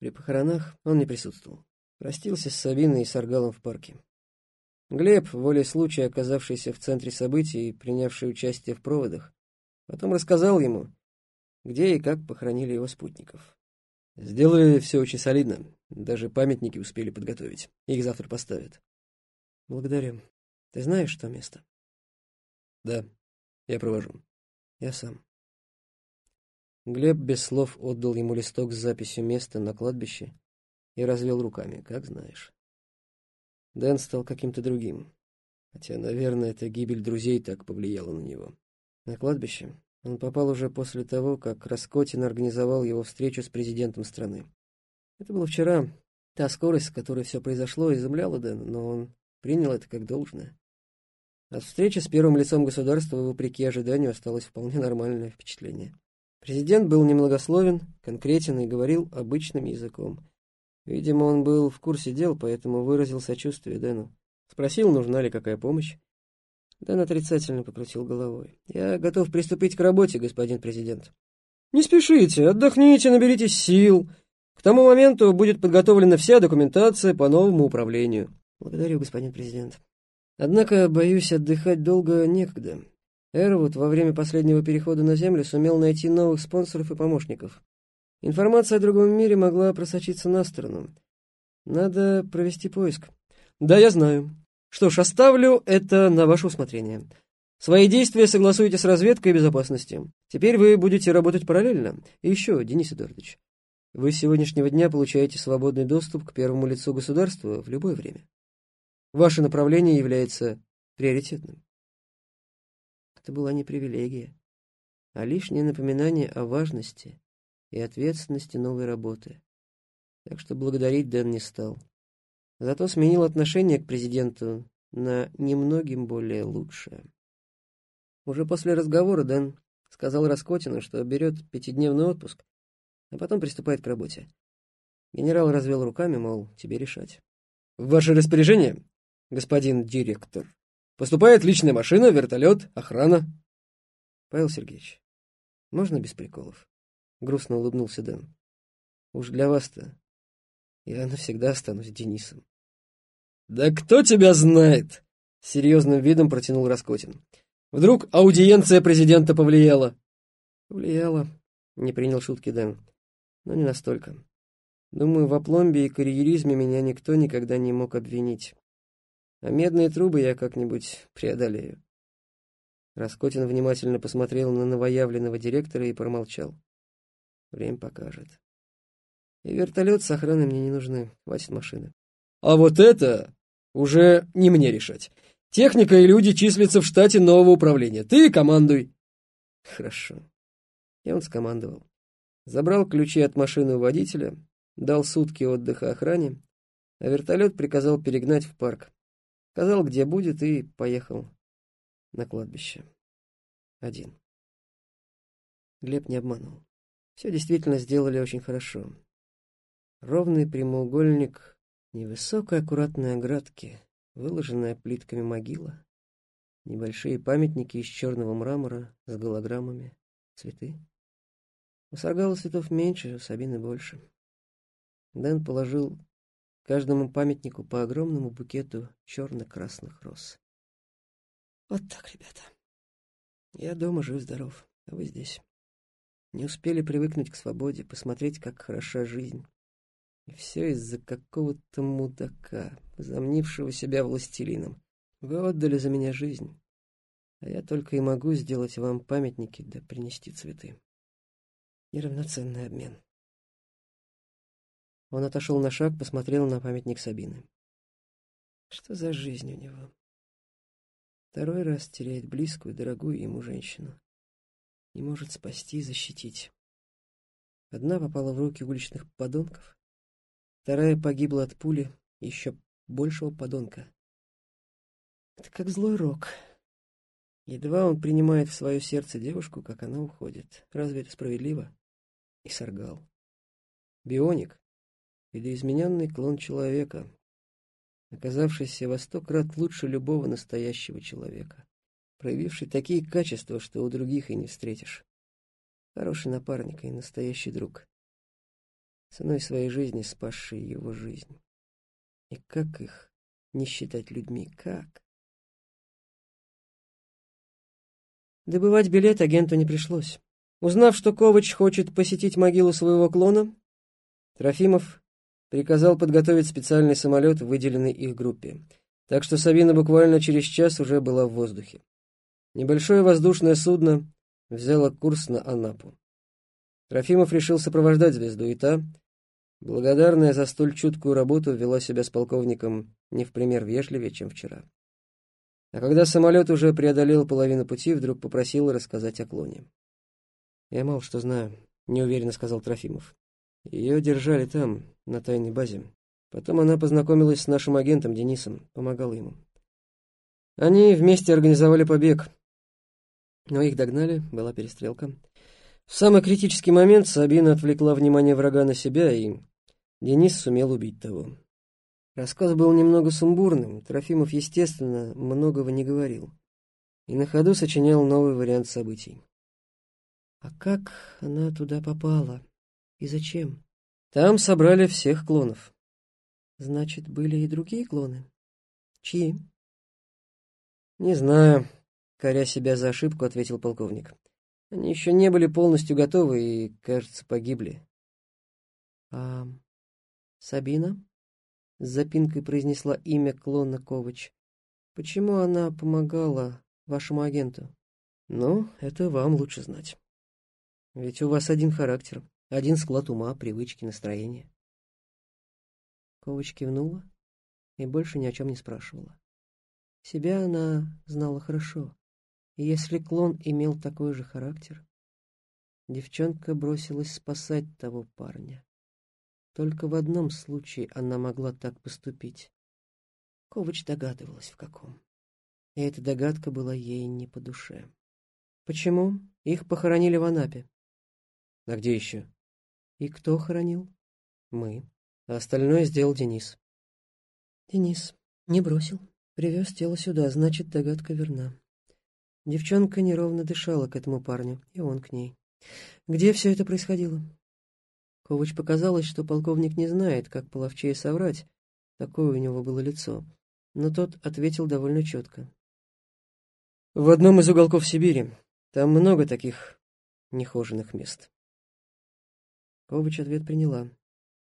При похоронах он не присутствовал. Простился с Сабиной и Саргалом в парке. Глеб, волей случая оказавшийся в центре событий и принявший участие в проводах, потом рассказал ему, где и как похоронили его спутников. Сделали все очень солидно, даже памятники успели подготовить. Их завтра поставят. Благодарю. Ты знаешь, что место? Да, я провожу. Я сам. Глеб без слов отдал ему листок с записью места на кладбище и развел руками, как знаешь. Дэн стал каким-то другим. Хотя, наверное, эта гибель друзей так повлияла на него. На кладбище он попал уже после того, как Раскотин организовал его встречу с президентом страны. Это было вчера. Та скорость, с которой все произошло, изумляла Дэна, но он принял это как должное. От встречи с первым лицом государства, вопреки ожиданию, осталось вполне нормальное впечатление. Президент был немногословен, конкретен и говорил обычным языком. Видимо, он был в курсе дел, поэтому выразил сочувствие Дэну. Спросил, нужна ли какая помощь. Дэн отрицательно покрутил головой. «Я готов приступить к работе, господин президент». «Не спешите, отдохните, наберитесь сил. К тому моменту будет подготовлена вся документация по новому управлению». «Благодарю, господин президент. Однако, боюсь, отдыхать долго некогда. Эрвуд во время последнего перехода на Землю сумел найти новых спонсоров и помощников. Информация о другом мире могла просочиться на сторону. Надо провести поиск. Да, я знаю. Что ж, оставлю это на ваше усмотрение. Свои действия согласуйте с разведкой и безопасностью. Теперь вы будете работать параллельно. И еще, Денис Эдуардович, вы с сегодняшнего дня получаете свободный доступ к первому лицу государства в любое время. Ваше направление является приоритетным. Это была не привилегия, а лишнее напоминание о важности и ответственности новой работы. Так что благодарить Дэн не стал. Зато сменил отношение к президенту на немногим более лучшее. Уже после разговора Дэн сказал Раскотину, что берет пятидневный отпуск, а потом приступает к работе. Генерал развел руками, мол, тебе решать. «В ваше распоряжение, господин директор, поступает личная машина, вертолет, охрана». «Павел Сергеевич, можно без приколов?» — грустно улыбнулся Дэн. «Уж для вас-то я навсегда останусь Денисом». «Да кто тебя знает?» — серьезным видом протянул Раскотин. «Вдруг аудиенция президента повлияла?» «Повлияла», — не принял шутки Дэн. «Но не настолько. Думаю, в опломбе и карьеризме меня никто никогда не мог обвинить. А медные трубы я как-нибудь преодолею». Раскотин внимательно посмотрел на новоявленного директора и промолчал. Время покажет. И вертолет с охраной мне не нужны. Хватит машины. А вот это уже не мне решать. Техника и люди числятся в штате нового управления. Ты командуй. Хорошо. И он скомандовал. Забрал ключи от машины у водителя, дал сутки отдыха охране, а вертолет приказал перегнать в парк. Сказал, где будет, и поехал на кладбище. Один. Глеб не обманул. Все действительно сделали очень хорошо. Ровный прямоугольник невысокой аккуратной оградки, выложенная плитками могила, небольшие памятники из черного мрамора с голограммами, цветы. У Саргала цветов меньше, у Сабины больше. Дэн положил каждому памятнику по огромному букету черно-красных роз. Вот так, ребята. Я дома жив-здоров, а вы здесь. Не успели привыкнуть к свободе, посмотреть, как хороша жизнь. И все из-за какого-то мудака, замнившего себя властелином. Вы отдали за меня жизнь, а я только и могу сделать вам памятники да принести цветы. Неравноценный обмен. Он отошел на шаг, посмотрел на памятник Сабины. Что за жизнь у него? Второй раз теряет близкую, дорогую ему женщину не может спасти и защитить. Одна попала в руки уличных подонков, вторая погибла от пули еще большего подонка. Это как злой рок. Едва он принимает в свое сердце девушку, как она уходит. Разве это справедливо? И соргал. Бионик — видоизмененный клон человека, оказавшийся во сто крат лучше любого настоящего человека проявивший такие качества, что у других и не встретишь. Хороший напарник и настоящий друг. ценой своей жизни спасшие его жизнь. И как их не считать людьми, как? Добывать билет агенту не пришлось. Узнав, что Ковач хочет посетить могилу своего клона, Трофимов приказал подготовить специальный самолет, выделенный их группе. Так что Сабина буквально через час уже была в воздухе. Небольшое воздушное судно взяло курс на Анапу. Трофимов решил сопровождать звезду, и та, благодарная за столь чуткую работу, вела себя с полковником не в пример вежливее, чем вчера. А когда самолет уже преодолел половину пути, вдруг попросил рассказать о клоне. «Я мало что знаю», — неуверенно сказал Трофимов. «Ее держали там, на тайной базе. Потом она познакомилась с нашим агентом Денисом, помогала ему. Они вместе организовали побег. Но их догнали, была перестрелка. В самый критический момент Сабина отвлекла внимание врага на себя, и Денис сумел убить того. Рассказ был немного сумбурным, Трофимов, естественно, многого не говорил. И на ходу сочинял новый вариант событий. А как она туда попала? И зачем? Там собрали всех клонов. Значит, были и другие клоны? Чьи? Не знаю, коря себя за ошибку, ответил полковник. Они еще не были полностью готовы и, кажется, погибли. А Сабина? С запинкой произнесла имя клона Ковач. Почему она помогала вашему агенту? Ну, это вам лучше знать. Ведь у вас один характер, один склад ума, привычки, настроения. Ковач кивнула и больше ни о чем не спрашивала. Себя она знала хорошо, и если клон имел такой же характер, девчонка бросилась спасать того парня. Только в одном случае она могла так поступить. Ковач догадывалась, в каком. И эта догадка была ей не по душе. Почему? Их похоронили в Анапе. А где еще? И кто хоронил? Мы а остальное сделал Денис. Денис не бросил, привез тело сюда, значит, догадка верна. Девчонка неровно дышала к этому парню, и он к ней. Где все это происходило? Ковач показалось, что полковник не знает, как половчее соврать, такое у него было лицо, но тот ответил довольно четко. В одном из уголков Сибири. Там много таких нехоженных мест. Ковач ответ приняла.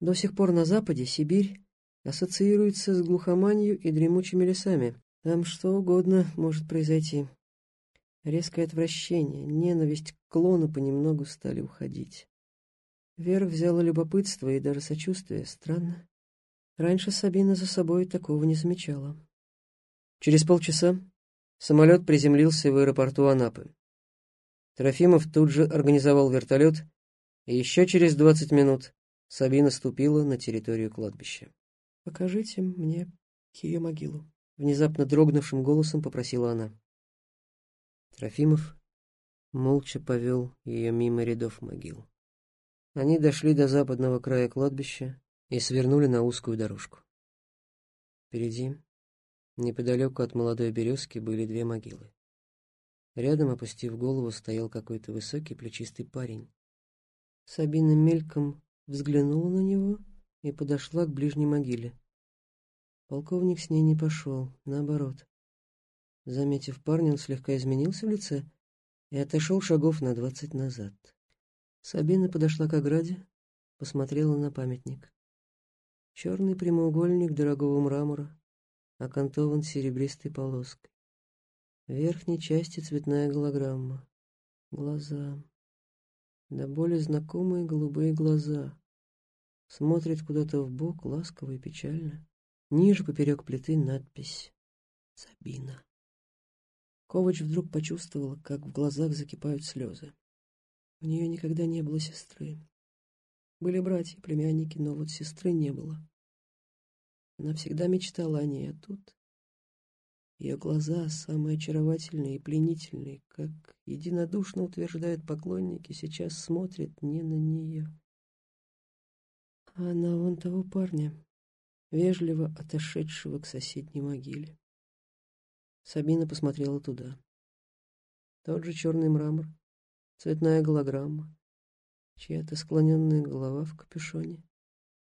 До сих пор на Западе Сибирь ассоциируется с глухоманью и дремучими лесами. Там что угодно может произойти. Резкое отвращение, ненависть к клону понемногу стали уходить. Вера взяла любопытство и даже сочувствие. Странно. Раньше Сабина за собой такого не замечала. Через полчаса самолет приземлился в аэропорту Анапы. Трофимов тут же организовал вертолет, и еще через двадцать минут Сабина ступила на территорию кладбища. «Покажите мне ее могилу», — внезапно дрогнувшим голосом попросила она. Трофимов молча повел ее мимо рядов могил. Они дошли до западного края кладбища и свернули на узкую дорожку. Впереди, неподалеку от молодой березки, были две могилы. Рядом, опустив голову, стоял какой-то высокий плечистый парень. Сабина мельком взглянула на него и подошла к ближней могиле. Полковник с ней не пошел, наоборот. Заметив парня, он слегка изменился в лице и отошел шагов на двадцать назад. Сабина подошла к ограде, посмотрела на памятник. Черный прямоугольник дорогого мрамора, окантован серебристой полоской. В верхней части цветная голограмма. Глаза. Да более знакомые голубые глаза смотрит куда-то в бок ласково и печально. Ниже поперек плиты надпись «Сабина». Ковач вдруг почувствовала, как в глазах закипают слезы. У нее никогда не было сестры. Были братья, племянники, но вот сестры не было. Она всегда мечтала о ней, а тут ее глаза самые очаровательные и пленительные, как единодушно утверждают поклонники, сейчас смотрят не на нее, а на вон того парня, вежливо отошедшего к соседней могиле. Сабина посмотрела туда. Тот же черный мрамор, цветная голограмма, чья-то склоненная голова в капюшоне.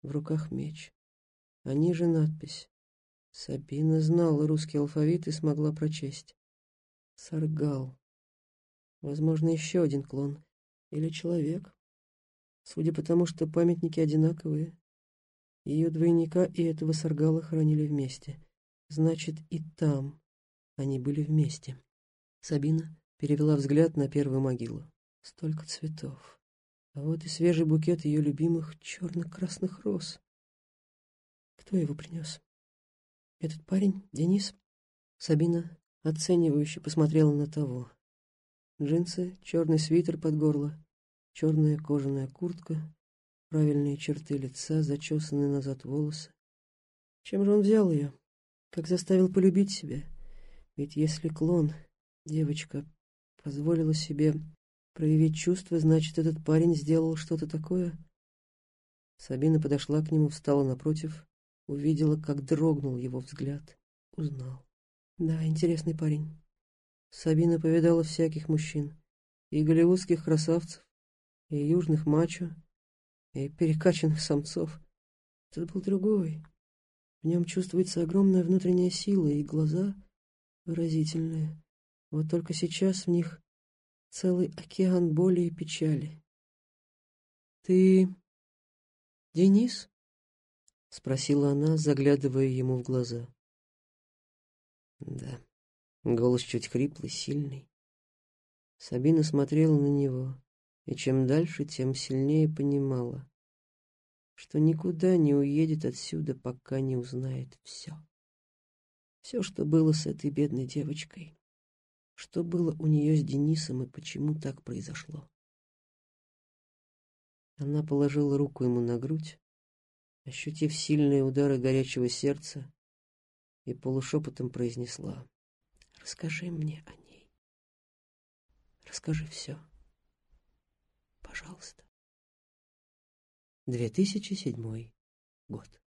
в руках меч. А ниже надпись. Сабина знала русский алфавит и смогла прочесть. Саргал. Возможно, еще один клон. Или человек. Судя по тому, что памятники одинаковые. Ее двойника и этого Саргала хранили вместе. Значит, и там они были вместе. Сабина перевела взгляд на первую могилу. Столько цветов. А вот и свежий букет ее любимых черно-красных роз. Кто его принес? Этот парень, Денис? Сабина оценивающе посмотрела на того. Джинсы, черный свитер под горло, черная кожаная куртка, правильные черты лица, зачесанные назад волосы. Чем же он взял ее? Как заставил полюбить себя? Ведь если клон, девочка, позволила себе проявить чувства, значит, этот парень сделал что-то такое. Сабина подошла к нему, встала напротив, увидела, как дрогнул его взгляд, узнал. Да, интересный парень. Сабина повидала всяких мужчин, и голливудских красавцев, и южных мачо, и перекачанных самцов. Этот был другой. В нем чувствуется огромная внутренняя сила, и глаза выразительные. Вот только сейчас в них целый океан боли и печали. «Ты Денис?» — спросила она, заглядывая ему в глаза. «Да». Голос чуть хриплый, сильный. Сабина смотрела на него, и чем дальше, тем сильнее понимала, что никуда не уедет отсюда, пока не узнает все. Все, что было с этой бедной девочкой. Что было у нее с Денисом и почему так произошло? Она положила руку ему на грудь, ощутив сильные удары горячего сердца, и полушепотом произнесла «Расскажи мне о ней. Расскажи все. Пожалуйста». 2007 год.